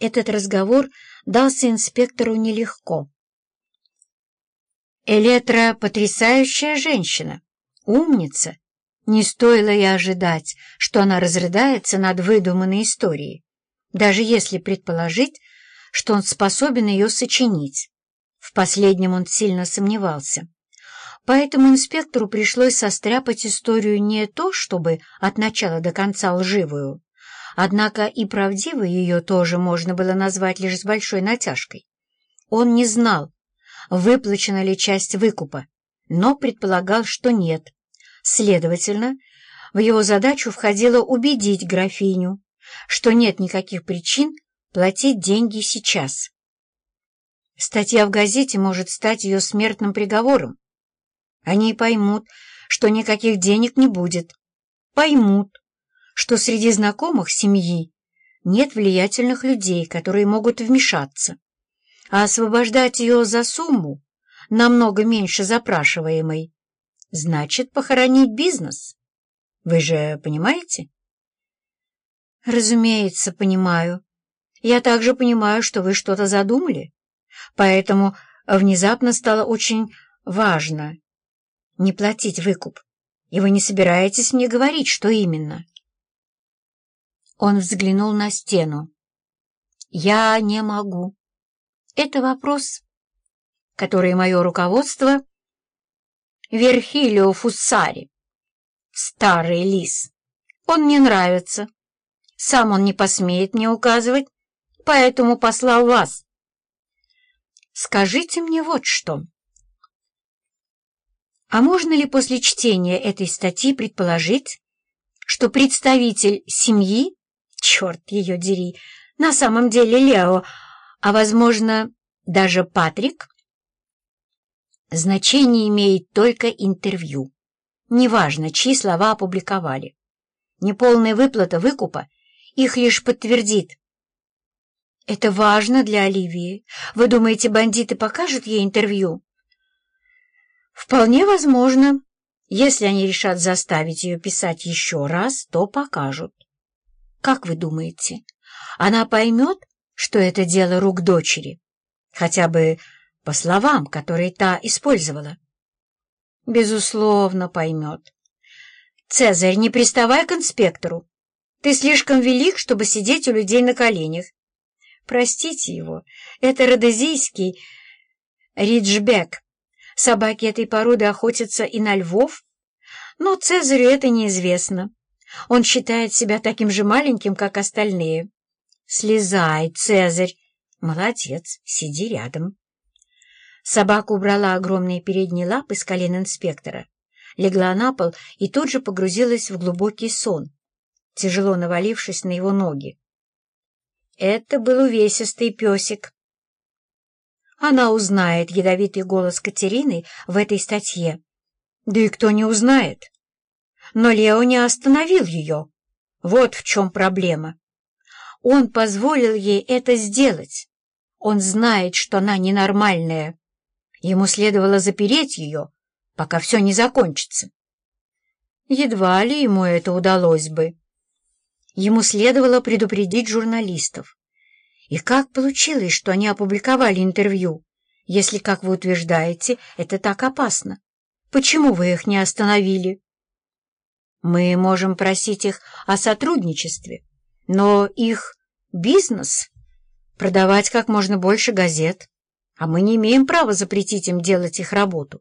Этот разговор дался инспектору нелегко. Элетра — потрясающая женщина, умница. Не стоило и ожидать, что она разрыдается над выдуманной историей, даже если предположить, что он способен ее сочинить. В последнем он сильно сомневался. Поэтому инспектору пришлось состряпать историю не то, чтобы от начала до конца лживую, Однако и правдивой ее тоже можно было назвать лишь с большой натяжкой. Он не знал, выплачена ли часть выкупа, но предполагал, что нет. Следовательно, в его задачу входило убедить графиню, что нет никаких причин платить деньги сейчас. Статья в газете может стать ее смертным приговором. Они поймут, что никаких денег не будет. Поймут, что среди знакомых семьи нет влиятельных людей, которые могут вмешаться, а освобождать ее за сумму, намного меньше запрашиваемой, значит похоронить бизнес. Вы же понимаете? Разумеется, понимаю. Я также понимаю, что вы что-то задумали, поэтому внезапно стало очень важно не платить выкуп, и вы не собираетесь мне говорить, что именно. Он взглянул на стену. «Я не могу. Это вопрос, который мое руководство Верхилио Фуссари. Старый лис. Он мне нравится. Сам он не посмеет мне указывать, поэтому послал вас. Скажите мне вот что. А можно ли после чтения этой статьи предположить, что представитель семьи черт ее дери, на самом деле Лео, а, возможно, даже Патрик? Значение имеет только интервью. Неважно, чьи слова опубликовали. Неполная выплата выкупа их лишь подтвердит. Это важно для Оливии. Вы думаете, бандиты покажут ей интервью? Вполне возможно. Если они решат заставить ее писать еще раз, то покажут. Как вы думаете, она поймет, что это дело рук дочери? Хотя бы по словам, которые та использовала? Безусловно, поймет. Цезарь, не приставай к инспектору. Ты слишком велик, чтобы сидеть у людей на коленях. Простите его, это родезийский риджбек. Собаки этой породы охотятся и на львов, но Цезарю это неизвестно. Он считает себя таким же маленьким, как остальные. Слезай, Цезарь. Молодец, сиди рядом. Собака убрала огромные передние лапы с колен инспектора, легла на пол и тут же погрузилась в глубокий сон, тяжело навалившись на его ноги. Это был увесистый песик. Она узнает ядовитый голос Катерины в этой статье. Да и кто не узнает? Но Лео не остановил ее. Вот в чем проблема. Он позволил ей это сделать. Он знает, что она ненормальная. Ему следовало запереть ее, пока все не закончится. Едва ли ему это удалось бы. Ему следовало предупредить журналистов. И как получилось, что они опубликовали интервью, если, как вы утверждаете, это так опасно? Почему вы их не остановили? Мы можем просить их о сотрудничестве, но их бизнес — продавать как можно больше газет, а мы не имеем права запретить им делать их работу.